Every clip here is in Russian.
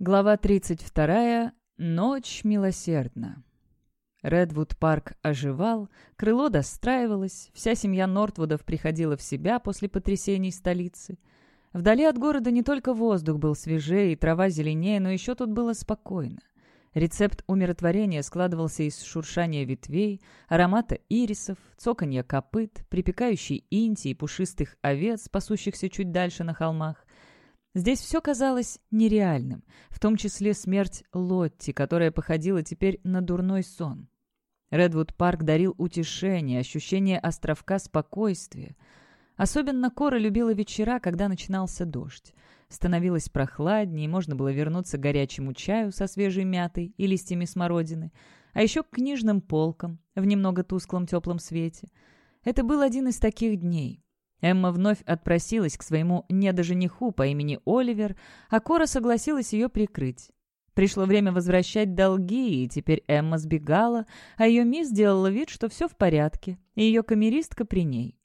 Глава 32. Ночь милосердна. Редвуд парк оживал, крыло достраивалось, вся семья Нортвудов приходила в себя после потрясений столицы. Вдали от города не только воздух был свежее и трава зеленее, но еще тут было спокойно. Рецепт умиротворения складывался из шуршания ветвей, аромата ирисов, цоканья копыт, припекающей инти и пушистых овец, пасущихся чуть дальше на холмах. Здесь все казалось нереальным, в том числе смерть Лотти, которая походила теперь на дурной сон. Редвуд Парк дарил утешение, ощущение островка спокойствия. Особенно Кора любила вечера, когда начинался дождь. Становилось прохладнее, можно было вернуться к горячему чаю со свежей мятой и листьями смородины, а еще к книжным полкам в немного тусклом теплом свете. Это был один из таких дней. Эмма вновь отпросилась к своему недожениху по имени Оливер, а Кора согласилась ее прикрыть. Пришло время возвращать долги, и теперь Эмма сбегала, а ее мисс делала вид, что все в порядке, и ее камеристка при ней.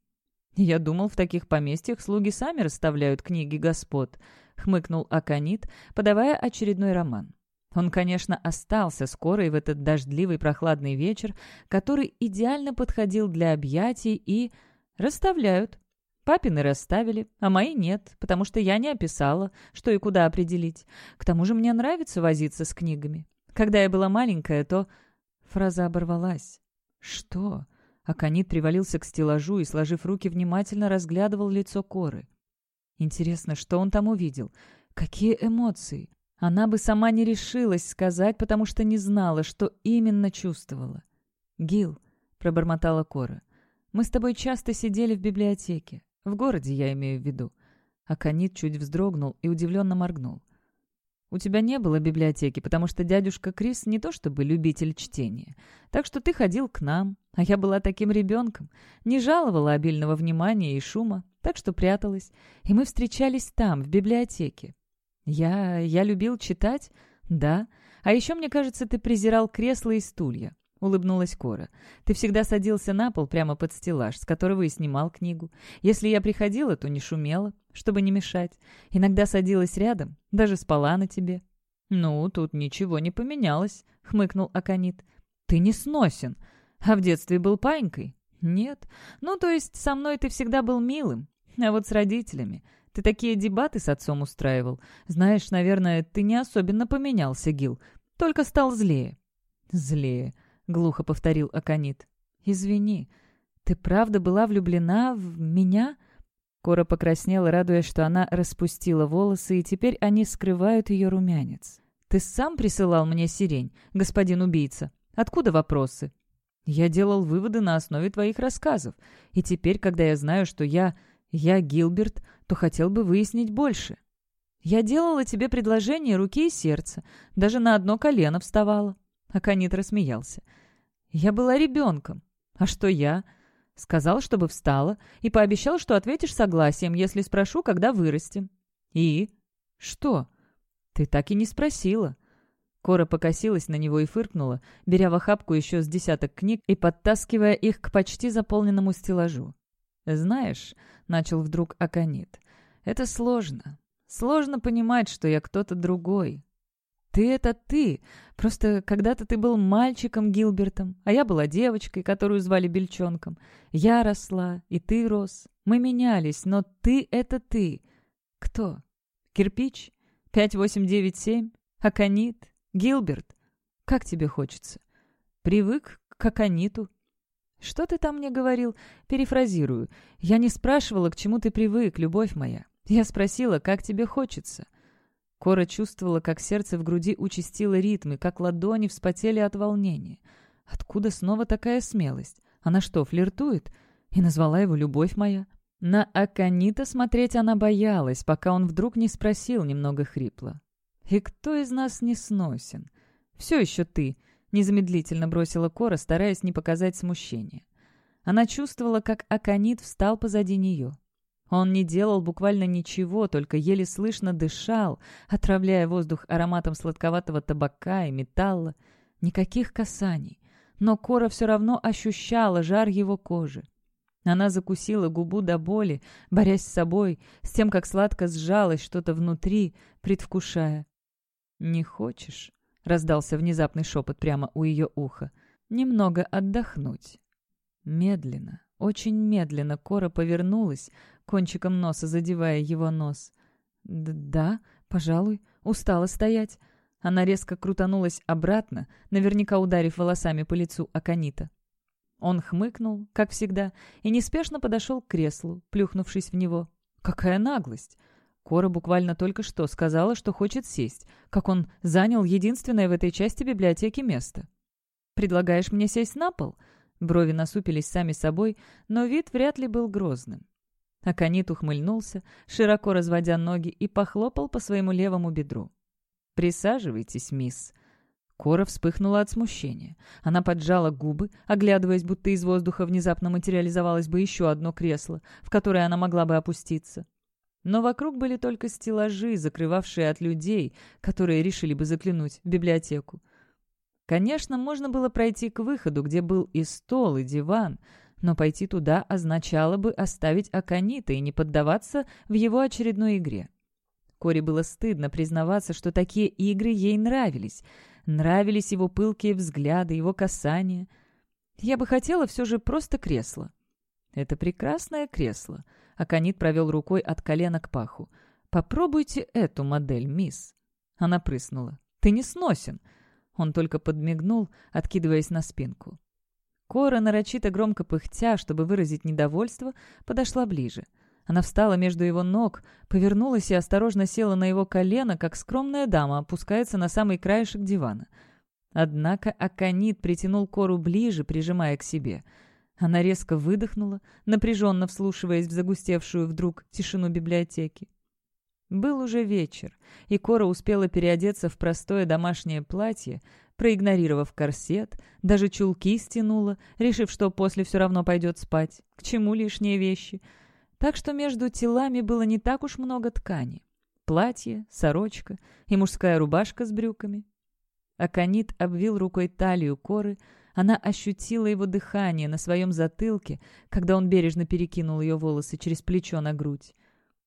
«Я думал, в таких поместьях слуги сами расставляют книги господ», — хмыкнул Аконит, подавая очередной роман. Он, конечно, остался скоро и в этот дождливый прохладный вечер, который идеально подходил для объятий и... «Расставляют», Папины расставили, а мои нет, потому что я не описала, что и куда определить. К тому же мне нравится возиться с книгами. Когда я была маленькая, то...» Фраза оборвалась. «Что?» Аконит привалился к стеллажу и, сложив руки, внимательно разглядывал лицо Коры. Интересно, что он там увидел? Какие эмоции? Она бы сама не решилась сказать, потому что не знала, что именно чувствовала. «Гил», — пробормотала Кора, — «мы с тобой часто сидели в библиотеке. В городе я имею в виду». Аконит чуть вздрогнул и удивленно моргнул. «У тебя не было библиотеки, потому что дядюшка Крис не то чтобы любитель чтения. Так что ты ходил к нам, а я была таким ребенком, не жаловала обильного внимания и шума, так что пряталась. И мы встречались там, в библиотеке. Я... я любил читать? Да. А еще, мне кажется, ты презирал кресла и стулья улыбнулась Кора. «Ты всегда садился на пол прямо под стеллаж, с которого и снимал книгу. Если я приходила, то не шумела, чтобы не мешать. Иногда садилась рядом, даже спала на тебе». «Ну, тут ничего не поменялось», — хмыкнул Аконит. «Ты не сносен. А в детстве был панькой?» «Нет. Ну, то есть со мной ты всегда был милым. А вот с родителями. Ты такие дебаты с отцом устраивал. Знаешь, наверное, ты не особенно поменялся, Гил. Только стал злее». «Злее. — глухо повторил Аконит. «Извини, ты правда была влюблена в меня?» Кора покраснела, радуясь, что она распустила волосы, и теперь они скрывают ее румянец. «Ты сам присылал мне сирень, господин убийца. Откуда вопросы?» «Я делал выводы на основе твоих рассказов, и теперь, когда я знаю, что я... я Гилберт, то хотел бы выяснить больше. Я делала тебе предложение руки и сердца, даже на одно колено вставала. Аконит рассмеялся. «Я была ребенком. А что я?» Сказал, чтобы встала, и пообещал, что ответишь согласием, если спрошу, когда вырастем. «И?» «Что?» «Ты так и не спросила». Кора покосилась на него и фыркнула, беря в охапку еще с десяток книг и подтаскивая их к почти заполненному стеллажу. «Знаешь», — начал вдруг Аконит, — «это сложно. Сложно понимать, что я кто-то другой, «Ты — это ты. Просто когда-то ты был мальчиком Гилбертом, а я была девочкой, которую звали Бельчонком. Я росла, и ты рос. Мы менялись, но ты — это ты. Кто? Кирпич? 5897? Аконит? Гилберт? Как тебе хочется? Привык к Акониту. Что ты там мне говорил? Перефразирую. Я не спрашивала, к чему ты привык, любовь моя. Я спросила, как тебе хочется. Кора чувствовала, как сердце в груди участило ритм и как ладони вспотели от волнения. Откуда снова такая смелость? Она что, флиртует? И назвала его «любовь моя»? На Аканита смотреть она боялась, пока он вдруг не спросил немного хрипло. «И кто из нас не сносен?» «Все еще ты», — незамедлительно бросила Кора, стараясь не показать смущения. Она чувствовала, как Аканит встал позади нее. Он не делал буквально ничего, только еле слышно дышал, отравляя воздух ароматом сладковатого табака и металла. Никаких касаний. Но Кора все равно ощущала жар его кожи. Она закусила губу до боли, борясь с собой, с тем, как сладко сжалось что-то внутри, предвкушая. «Не хочешь?» — раздался внезапный шепот прямо у ее уха. «Немного отдохнуть». Медленно, очень медленно Кора повернулась, кончиком носа задевая его нос. «Да, пожалуй, устала стоять». Она резко крутанулась обратно, наверняка ударив волосами по лицу Аканита. Он хмыкнул, как всегда, и неспешно подошел к креслу, плюхнувшись в него. «Какая наглость!» Кора буквально только что сказала, что хочет сесть, как он занял единственное в этой части библиотеки место. «Предлагаешь мне сесть на пол?» Брови насупились сами собой, но вид вряд ли был грозным. Аконит ухмыльнулся, широко разводя ноги, и похлопал по своему левому бедру. «Присаживайтесь, мисс». Кора вспыхнула от смущения. Она поджала губы, оглядываясь, будто из воздуха внезапно материализовалось бы еще одно кресло, в которое она могла бы опуститься. Но вокруг были только стеллажи, закрывавшие от людей, которые решили бы заглянуть в библиотеку. Конечно, можно было пройти к выходу, где был и стол, и диван, но пойти туда означало бы оставить Аканита и не поддаваться в его очередной игре. Коре было стыдно признаваться, что такие игры ей нравились. Нравились его пылкие взгляды, его касания. Я бы хотела все же просто кресло. Это прекрасное кресло. Аконит провел рукой от колена к паху. «Попробуйте эту модель, мисс». Она прыснула. «Ты не сносен». Он только подмигнул, откидываясь на спинку. Кора, нарочито громко пыхтя, чтобы выразить недовольство, подошла ближе — она встала между его ног, повернулась и осторожно села на его колено, как скромная дама опускается на самый краешек дивана. Однако Аконит притянул Кору ближе, прижимая к себе. Она резко выдохнула, напряженно вслушиваясь в загустевшую вдруг тишину библиотеки. Был уже вечер, и Кора успела переодеться в простое домашнее платье, проигнорировав корсет, даже чулки стянула, решив, что после все равно пойдет спать. К чему лишние вещи — так что между телами было не так уж много ткани. Платье, сорочка и мужская рубашка с брюками. Аконит обвил рукой талию коры, она ощутила его дыхание на своем затылке, когда он бережно перекинул ее волосы через плечо на грудь.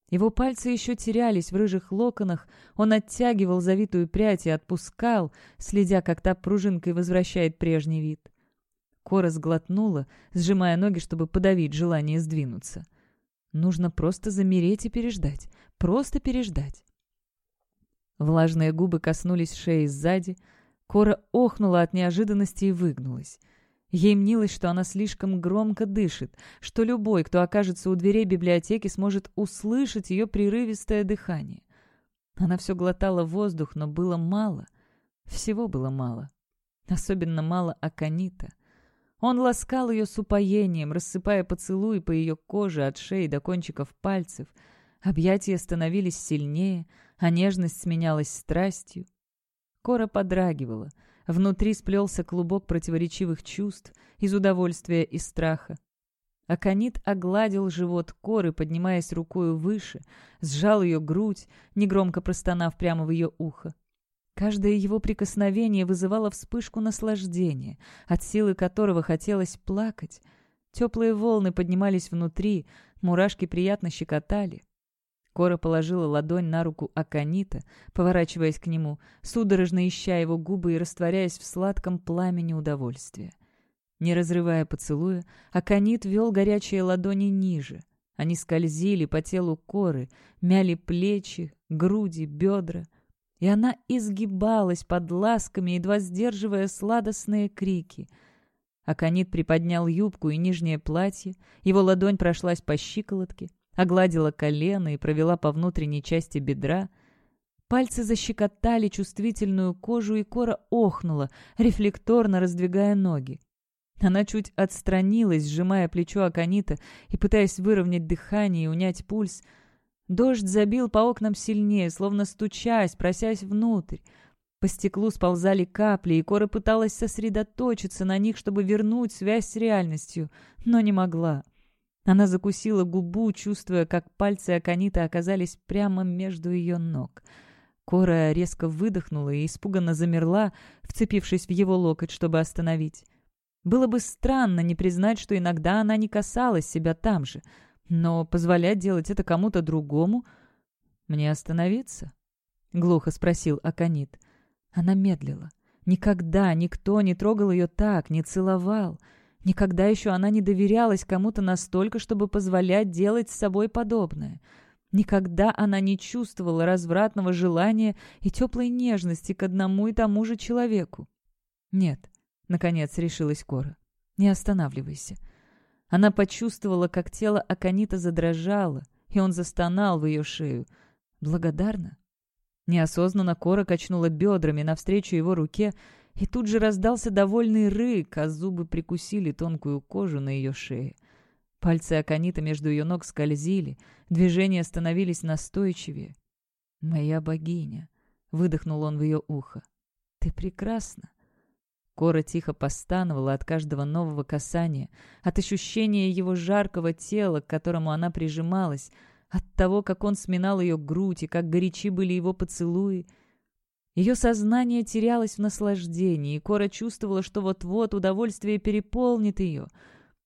Его пальцы еще терялись в рыжих локонах, он оттягивал завитую прядь и отпускал, следя, как та пружинкой возвращает прежний вид. Кора сглотнула, сжимая ноги, чтобы подавить желание сдвинуться. Нужно просто замереть и переждать. Просто переждать. Влажные губы коснулись шеи сзади. Кора охнула от неожиданности и выгнулась. Ей мнилось, что она слишком громко дышит, что любой, кто окажется у дверей библиотеки, сможет услышать ее прерывистое дыхание. Она все глотала воздух, но было мало. Всего было мало. Особенно мало аконита — он ласкал ее с упоением, рассыпая поцелуи по ее коже от шеи до кончиков пальцев. Объятия становились сильнее, а нежность сменялась страстью. Кора подрагивала. Внутри сплелся клубок противоречивых чувств из удовольствия и страха. Аконит огладил живот Коры, поднимаясь рукою выше, сжал ее грудь, негромко простонав прямо в ее ухо. Каждое его прикосновение вызывало вспышку наслаждения, от силы которого хотелось плакать. Теплые волны поднимались внутри, мурашки приятно щекотали. Кора положила ладонь на руку Аканита, поворачиваясь к нему, судорожно ища его губы и растворяясь в сладком пламени удовольствия. Не разрывая поцелуя, Аканит вел горячие ладони ниже. Они скользили по телу Коры, мяли плечи, груди, бедра — и она изгибалась под ласками, едва сдерживая сладостные крики. Аконит приподнял юбку и нижнее платье, его ладонь прошлась по щиколотке, огладила колено и провела по внутренней части бедра. Пальцы защекотали чувствительную кожу, и кора охнула, рефлекторно раздвигая ноги. Она чуть отстранилась, сжимая плечо Аконита и пытаясь выровнять дыхание и унять пульс — Дождь забил по окнам сильнее, словно стучась, просясь внутрь. По стеклу сползали капли, и Кора пыталась сосредоточиться на них, чтобы вернуть связь с реальностью, но не могла. Она закусила губу, чувствуя, как пальцы Аканита оказались прямо между ее ног. Кора резко выдохнула и испуганно замерла, вцепившись в его локоть, чтобы остановить. Было бы странно не признать, что иногда она не касалась себя там же — но позволять делать это кому-то другому... «Мне остановиться?» — глухо спросил Аконит. Она медлила. Никогда никто не трогал ее так, не целовал. Никогда еще она не доверялась кому-то настолько, чтобы позволять делать с собой подобное. Никогда она не чувствовала развратного желания и теплой нежности к одному и тому же человеку. «Нет», — наконец решилась Кора, — «не останавливайся». Она почувствовала, как тело Аканита задрожало, и он застонал в ее шею. «Благодарна?» Неосознанно Кора качнула бедрами навстречу его руке, и тут же раздался довольный рык, а зубы прикусили тонкую кожу на ее шее. Пальцы Аканита между ее ног скользили, движения становились настойчивее. «Моя богиня!» — выдохнул он в ее ухо. «Ты прекрасна!» Кора тихо постановала от каждого нового касания, от ощущения его жаркого тела, к которому она прижималась, от того, как он сминал ее грудь и как горячи были его поцелуи — ее сознание терялось в наслаждении, и Кора чувствовала, что вот-вот удовольствие переполнит ее.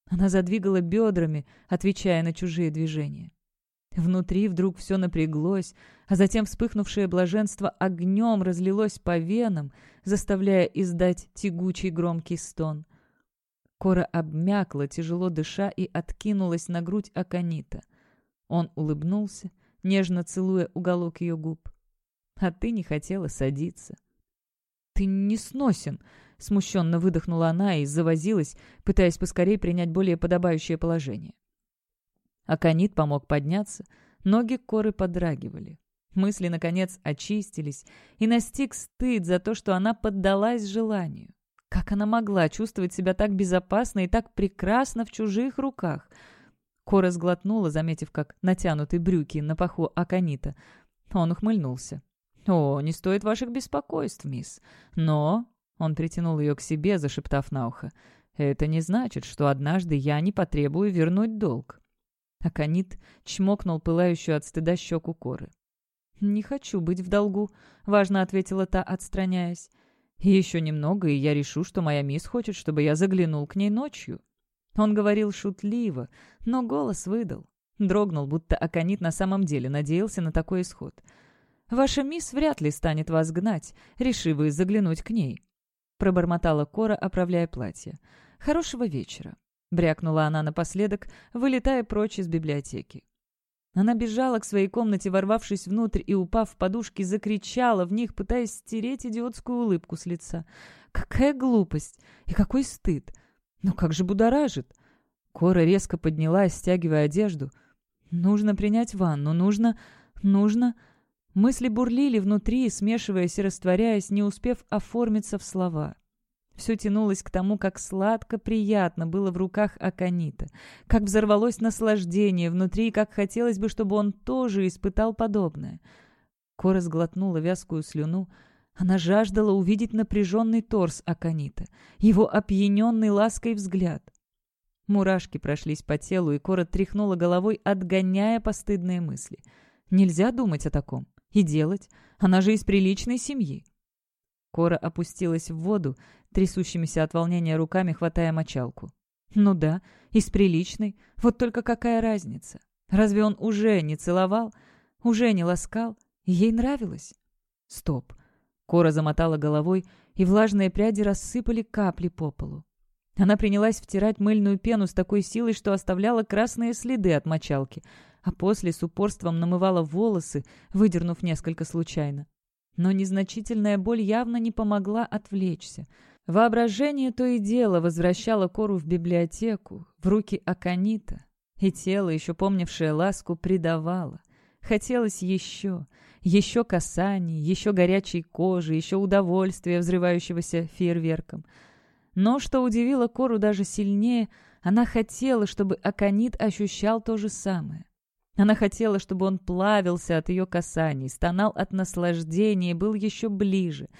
Она задвигала бедрами, отвечая на чужие движения. Внутри вдруг все напряглось, а затем вспыхнувшее блаженство огнем разлилось по венам, заставляя издать тягучий громкий стон. Кора обмякла, тяжело дыша, и откинулась на грудь Аканита. Он улыбнулся, нежно целуя уголок ее губ а ты не хотела садиться». «Ты не сносен», — смущенно выдохнула она и завозилась, пытаясь поскорее принять более подобающее положение. Аконит помог подняться, ноги коры подрагивали. Мысли, наконец, очистились, и настиг стыд за то, что она поддалась желанию. Как она могла чувствовать себя так безопасно и так прекрасно в чужих руках? Кора сглотнула, заметив, как натянуты брюки на паху Аконита. Он ухмыльнулся. «О, не стоит ваших беспокойств, мисс. Но...» — он притянул ее к себе, зашептав на ухо. «Это не значит, что однажды я не потребую вернуть долг». Аконит чмокнул пылающую от стыда щеку коры. «Не хочу быть в долгу», — важно ответила та, отстраняясь. «И еще немного, и я решу, что моя мисс хочет, чтобы я заглянул к ней ночью». Он говорил шутливо, но голос выдал. Дрогнул, будто Аконит на самом деле надеялся на такой исход — Ваша мисс вряд ли станет вас гнать, решив вы заглянуть к ней», — пробормотала Кора, оправляя платье. «Хорошего вечера», — брякнула она напоследок, вылетая прочь из библиотеки. Она бежала к своей комнате, ворвавшись внутрь и, упав в подушки, закричала в них, пытаясь стереть идиотскую улыбку с лица. «Какая глупость! И какой стыд! Но как же будоражит!» Кора резко поднялась, стягивая одежду. «Нужно принять ванну, нужно... нужно...» Мысли бурлили внутри, смешиваясь и растворяясь, не успев оформиться в слова. Все тянулось к тому, как сладко, приятно было в руках Аканита, как взорвалось наслаждение внутри, как хотелось бы, чтобы он тоже испытал подобное. Кора сглотнула вязкую слюну. Она жаждала увидеть напряженный торс Аканита, его опьяненный лаской взгляд. Мурашки прошлись по телу, и Кора тряхнула головой, отгоняя постыдные мысли. Нельзя думать о таком. И делать? Она же из приличной семьи. Кора опустилась в воду, трясущимися от волнения руками хватая мочалку. Ну да, из приличной. Вот только какая разница? Разве он уже не целовал? Уже не ласкал? Ей нравилось? Стоп. Кора замотала головой, и влажные пряди рассыпали капли по полу. Она принялась втирать мыльную пену с такой силой, что оставляла красные следы от мочалки — а после с упорством намывала волосы, выдернув несколько случайно. Но незначительная боль явно не помогла отвлечься. Воображение то и дело возвращало Кору в библиотеку, в руки Аканита, и тело, еще помнившее ласку, предавало. Хотелось еще, еще касаний, еще горячей кожи, еще удовольствия, взрывающегося фейерверком. Но, что удивило Кору даже сильнее, она хотела, чтобы Аканит ощущал то же самое. Она хотела, чтобы он плавился от ее касаний, стонал от наслаждения и был еще ближе.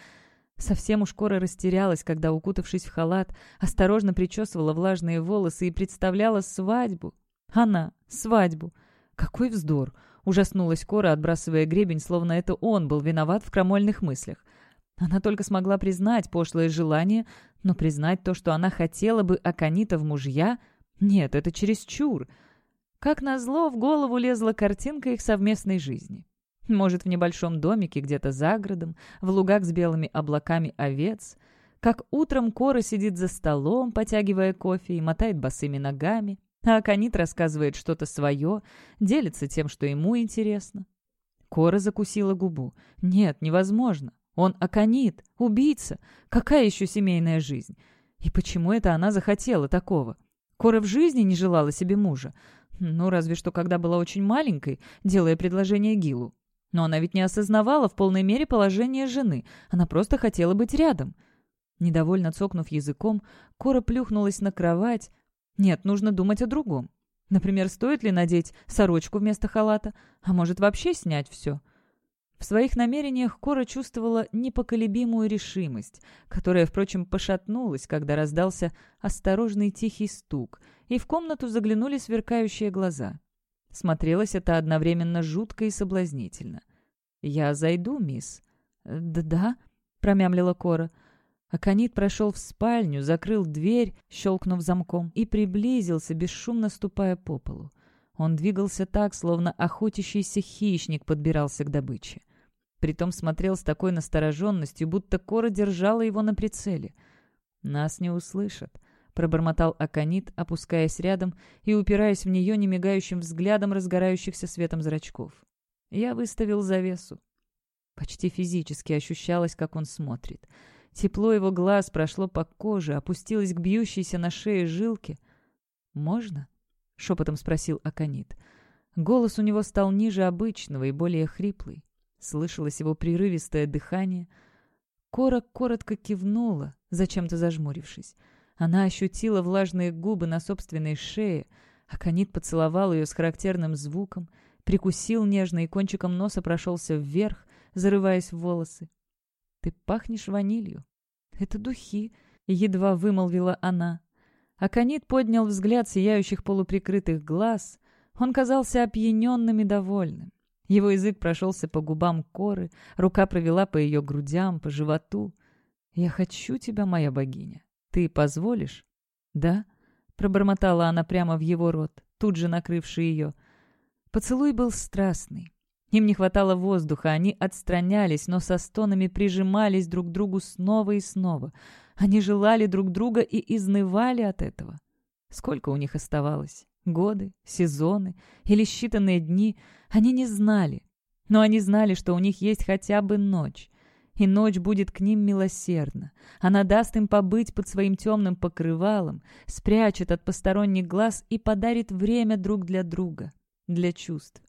Совсем уж скоро растерялась, когда, укутавшись в халат, осторожно причесывала влажные волосы и представляла свадьбу. Она, свадьбу. Какой вздор! Ужаснулась Кора, отбрасывая гребень, словно это он был виноват в крамольных мыслях. Она только смогла признать пошлое желание, но признать то, что она хотела бы Аканита в мужья, нет, это чересчур. Как назло, в голову лезла картинка их совместной жизни. Может, в небольшом домике где-то за городом, в лугах с белыми облаками овец. Как утром Кора сидит за столом, потягивая кофе и мотает босыми ногами, а Аконит рассказывает что-то свое, делится тем, что ему интересно. Кора закусила губу. «Нет, невозможно. Он Аконит, убийца. Какая еще семейная жизнь? И почему это она захотела такого? Кора в жизни не желала себе мужа. Ну, разве что когда была очень маленькой, делая предложение Гилу. Но она ведь не осознавала в полной мере положение жены. Она просто хотела быть рядом. Недовольно цокнув языком, Кора плюхнулась на кровать. Нет, нужно думать о другом. Например, стоит ли надеть сорочку вместо халата? А может, вообще снять все? В своих намерениях Кора чувствовала непоколебимую решимость, которая, впрочем, пошатнулась, когда раздался осторожный тихий стук, и в комнату заглянули сверкающие глаза. Смотрелось это одновременно жутко и соблазнительно. «Я зайду, мисс». «Да-да», — промямлила Кора. Аконит прошел в спальню, закрыл дверь, щелкнув замком, и приблизился, бесшумно ступая по полу. Он двигался так, словно охотящийся хищник подбирался к добыче. Притом смотрел с такой настороженностью, будто Кора держала его на прицеле. «Нас не услышат», — пробормотал Аконит, опускаясь рядом и упираясь в нее немигающим взглядом разгорающихся светом зрачков. Я выставил завесу. Почти физически ощущалось, как он смотрит — Тепло его глаз прошло по коже, опустилось к бьющейся на шее жилке. «Можно?» — шепотом спросил Аконит. Голос у него стал ниже обычного и более хриплый. Слышалось его прерывистое дыхание. Кора коротко кивнула, зачем-то зажмурившись. Она ощутила влажные губы на собственной шее. Аконит поцеловал ее с характерным звуком, прикусил нежно и кончиком носа прошелся вверх, зарываясь в волосы. «Ты пахнешь ванилью». «Это духи», — едва вымолвила она. Аконит поднял взгляд сияющих полуприкрытых глаз. Он казался опьяненным и довольным. Его язык прошелся по губам коры, рука провела по ее грудям, по животу. «Я хочу тебя, моя богиня. Ты позволишь?» «Да», — пробормотала она прямо в его рот, тут же накрывший ее. Поцелуй был страстный. Им не хватало воздуха, они отстранялись, но со стонами прижимались друг к другу снова и снова. Они желали друг друга и изнывали от этого. Сколько у них оставалось? Годы, сезоны или считанные дни? Они не знали. Но они знали, что у них есть хотя бы ночь. И ночь будет к ним милосердна. Она даст им побыть под своим темным покрывалом, спрячет от посторонних глаз и подарит время друг для друга, для чувств.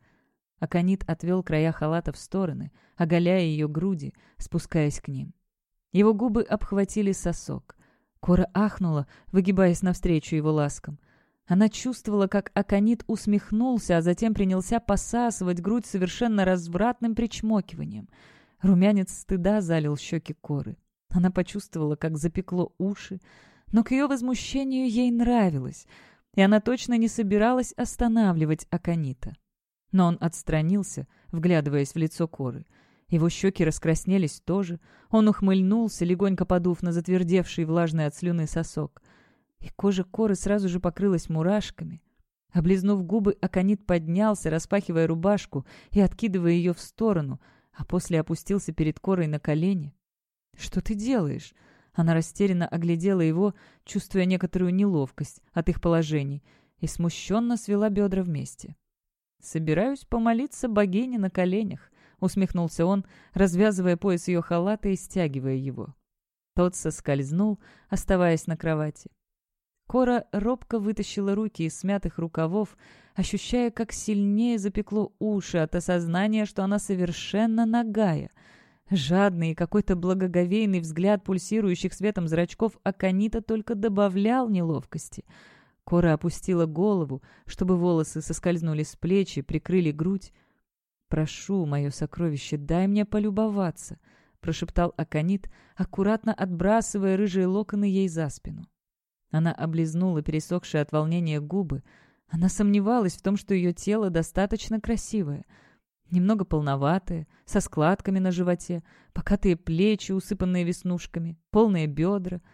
Аконит отвел края халата в стороны, оголяя ее груди, спускаясь к ним. Его губы обхватили сосок. Кора ахнула, выгибаясь навстречу его ласкам. Она чувствовала, как Аконит усмехнулся, а затем принялся посасывать грудь совершенно развратным причмокиванием. Румянец стыда залил щеки Коры. Она почувствовала, как запекло уши, но к ее возмущению ей нравилось, и она точно не собиралась останавливать Аконита. Но он отстранился, вглядываясь в лицо Коры. Его щеки раскраснелись тоже. Он ухмыльнулся, легонько подув на затвердевший влажный от слюны сосок. И кожа Коры сразу же покрылась мурашками. Облизнув губы, Аконит поднялся, распахивая рубашку и откидывая ее в сторону, а после опустился перед Корой на колени. «Что ты делаешь?» Она растерянно оглядела его, чувствуя некоторую неловкость от их положений, и смущенно свела бедра вместе. «Собираюсь помолиться богине на коленях», — усмехнулся он, развязывая пояс ее халата и стягивая его. Тот соскользнул, оставаясь на кровати. Кора робко вытащила руки из смятых рукавов, ощущая, как сильнее запекло уши от осознания, что она совершенно нагая. Жадный и какой-то благоговейный взгляд пульсирующих светом зрачков Аканита только добавлял неловкости — Кора опустила голову, чтобы волосы соскользнули с плечи, прикрыли грудь. «Прошу, мое сокровище, дай мне полюбоваться», — прошептал Аконит, аккуратно отбрасывая рыжие локоны ей за спину. Она облизнула пересохшие от волнения губы. Она сомневалась в том, что ее тело достаточно красивое. Немного полноватое, со складками на животе, покатые плечи, усыпанные веснушками, полные бедра —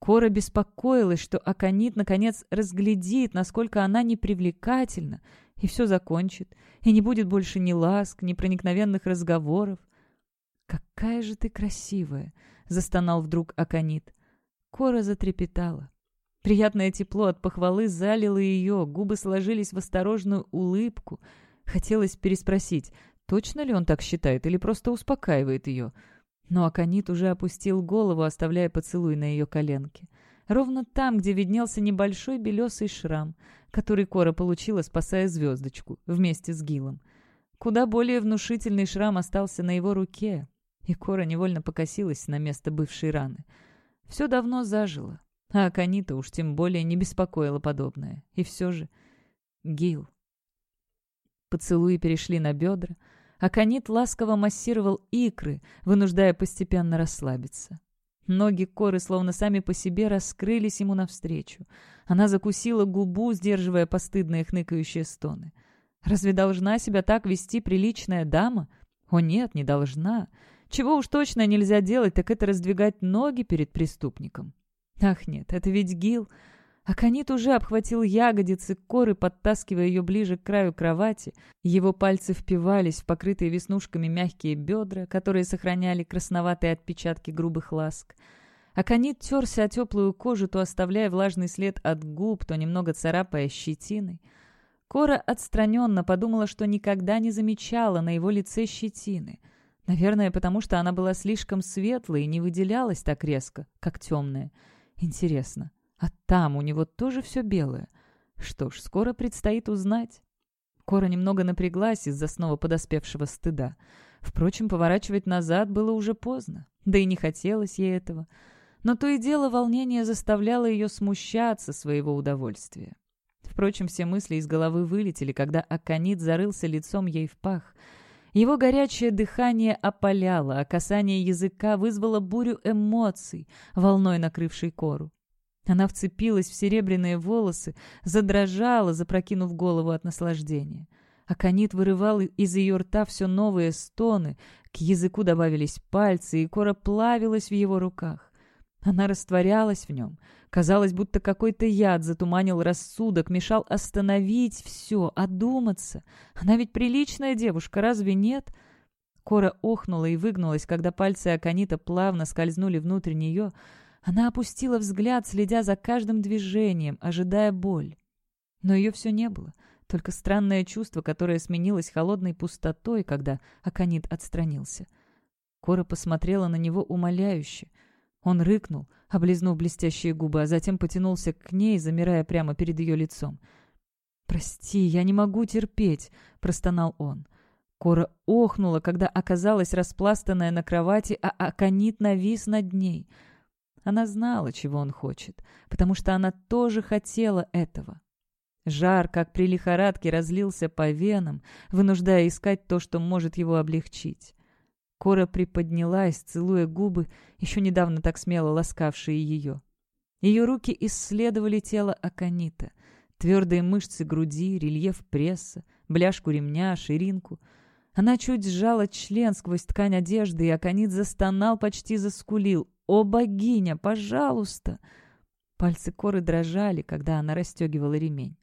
Кора беспокоилась, что Аконит наконец разглядит, насколько она непривлекательна, и все закончит, и не будет больше ни ласк, ни проникновенных разговоров. «Какая же ты красивая!» — застонал вдруг Аконит. Кора затрепетала. Приятное тепло от похвалы залило ее, губы сложились в осторожную улыбку. Хотелось переспросить, точно ли он так считает или просто успокаивает ее. Но Аконит уже опустил голову, оставляя поцелуй на ее коленке. Ровно там, где виднелся небольшой белесый шрам, который Кора получила, спасая звездочку, вместе с Гилом. Куда более внушительный шрам остался на его руке, и Кора невольно покосилась на место бывшей раны. Все давно зажило, а Аканита уж тем более не беспокоило подобное. И все же... Гил. Поцелуи перешли на бедра. Аканит ласково массировал икры, вынуждая постепенно расслабиться. Ноги Коры словно сами по себе раскрылись ему навстречу. Она закусила губу, сдерживая постыдные хныкающие стоны. Разве должна себя так вести приличная дама? О нет, не должна. Чего уж точно нельзя делать, так это раздвигать ноги перед преступником. Ах нет, это ведь Гил. Аконит уже обхватил ягодицы коры, подтаскивая ее ближе к краю кровати. Его пальцы впивались в покрытые веснушками мягкие бедра, которые сохраняли красноватые отпечатки грубых ласк. Аконит терся о теплую кожу, то оставляя влажный след от губ, то немного царапая щетиной. Кора отстраненно подумала, что никогда не замечала на его лице щетины. Наверное, потому что она была слишком светлой и не выделялась так резко, как темная. Интересно, а там у него тоже все белое? Что ж, скоро предстоит узнать. Кора немного напряглась из-за снова подоспевшего стыда. Впрочем, поворачивать назад было уже поздно, да и не хотелось ей этого. Но то и дело волнение заставляло ее смущаться своего удовольствия. Впрочем, все мысли из головы вылетели, когда Аконит зарылся лицом ей в пах — его горячее дыхание опаляло, а касание языка вызвало бурю эмоций, волной накрывшей кору. Она вцепилась в серебряные волосы, задрожала, запрокинув голову от наслаждения. Аконит вырывал из ее рта все новые стоны, к языку добавились пальцы, и кора плавилась в его руках. Она растворялась в нем. Казалось, будто какой-то яд затуманил рассудок, мешал остановить все, одуматься. Она ведь приличная девушка, разве нет? Кора охнула и выгнулась, когда пальцы Аканита плавно скользнули внутрь нее. Она опустила взгляд, следя за каждым движением, ожидая боль. Но ее все не было, только странное чувство, которое сменилось холодной пустотой, когда Аканит отстранился. Кора посмотрела на него умоляюще — он рыкнул, облизнув блестящие губы, а затем потянулся к ней, замирая прямо перед ее лицом. «Прости, я не могу терпеть», — простонал он. Кора охнула, когда оказалась распластанная на кровати, а Аконит навис над ней. Она знала, чего он хочет, потому что она тоже хотела этого. Жар, как при лихорадке, разлился по венам, вынуждая искать то, что может его облегчить. Кора приподнялась, целуя губы, еще недавно так смело ласкавшие ее. Ее руки исследовали тело Аканита. Твердые мышцы груди, рельеф пресса, бляшку ремня, ширинку. Она чуть сжала член сквозь ткань одежды, и Аканит застонал, почти заскулил. «О, богиня, пожалуйста!» Пальцы Коры дрожали, когда она расстегивала ремень.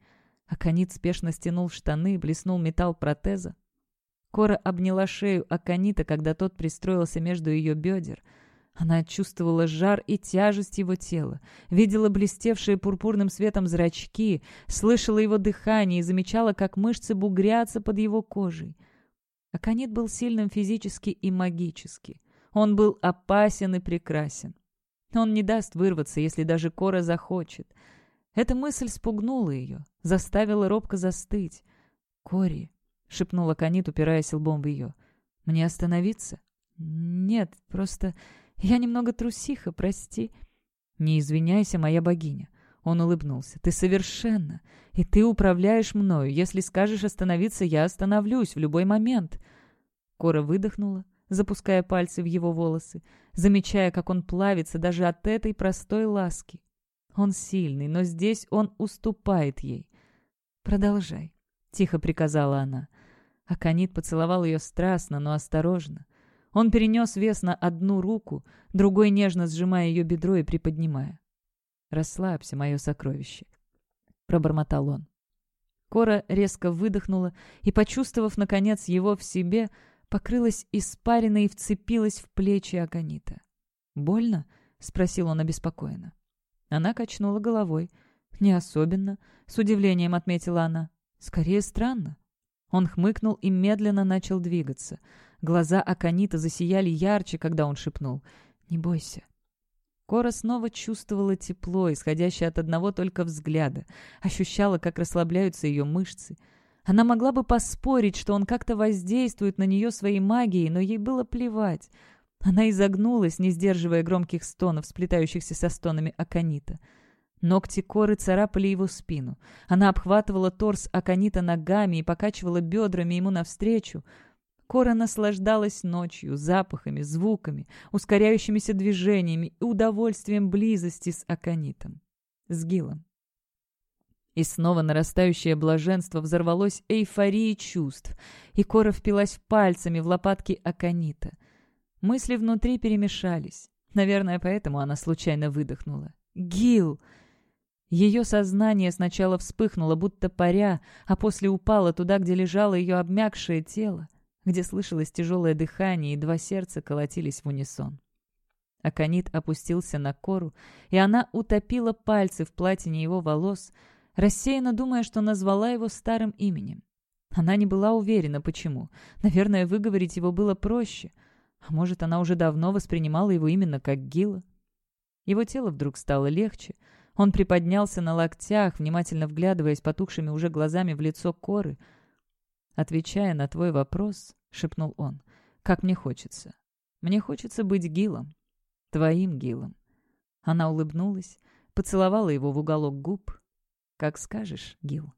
Аканит спешно стянул штаны, блеснул металл протеза. Кора обняла шею Аканита, когда тот пристроился между ее бедер. Она чувствовала жар и тяжесть его тела, видела блестевшие пурпурным светом зрачки, слышала его дыхание и замечала, как мышцы бугрятся под его кожей. Аканит был сильным физически и магически. Он был опасен и прекрасен. Он не даст вырваться, если даже Кора захочет. Эта мысль спугнула ее, заставила робко застыть. «Кори, — шепнула Канит, упираясь лбом в ее. «Мне остановиться?» «Нет, просто я немного трусиха, прости». «Не извиняйся, моя богиня». Он улыбнулся. «Ты совершенно. И ты управляешь мною. Если скажешь остановиться, я остановлюсь в любой момент». Кора выдохнула, запуская пальцы в его волосы, замечая, как он плавится даже от этой простой ласки. Он сильный, но здесь он уступает ей. «Продолжай», — тихо приказала она. Аконит поцеловал ее страстно, но осторожно. Он перенес вес на одну руку, другой нежно сжимая ее бедро и приподнимая. «Расслабься, мое сокровище», — пробормотал он. Кора резко выдохнула и, почувствовав, наконец, его в себе, покрылась испариной и вцепилась в плечи Аконита. «Больно?» — спросил он обеспокоенно. Она качнула головой. «Не особенно», — с удивлением отметила она. «Скорее странно». Он хмыкнул и медленно начал двигаться. Глаза Аконита засияли ярче, когда он шепнул. «Не бойся». Кора снова чувствовала тепло, исходящее от одного только взгляда, ощущала, как расслабляются ее мышцы. Она могла бы поспорить, что он как-то воздействует на нее своей магией, но ей было плевать. Она изогнулась, не сдерживая громких стонов, сплетающихся со стонами Аконита. Ногти коры царапали его спину. Она обхватывала торс Аконита ногами и покачивала бедрами ему навстречу — Кора наслаждалась ночью, запахами, звуками, ускоряющимися движениями и удовольствием близости с Аконитом. С Гилом. И снова нарастающее блаженство взорвалось эйфорией чувств, и Кора впилась пальцами в лопатки Аконита. Мысли внутри перемешались. Наверное, поэтому она случайно выдохнула. «Гил!» Ее сознание сначала вспыхнуло, будто паря, а после упало туда, где лежало ее обмякшее тело где слышалось тяжелое дыхание, и два сердца колотились в унисон. Аконит опустился на кору, и она утопила пальцы в платине его волос, рассеянно думая, что назвала его старым именем. Она не была уверена, почему. Наверное, выговорить его было проще. А может, она уже давно воспринимала его именно как Гила? Его тело вдруг стало легче. Он приподнялся на локтях, внимательно вглядываясь потухшими уже глазами в лицо коры. Отвечая на твой вопрос, — шепнул он. «Как мне хочется. Мне хочется быть Гилом. Твоим Гилом». Она улыбнулась, поцеловала его в уголок губ. «Как скажешь, Гил».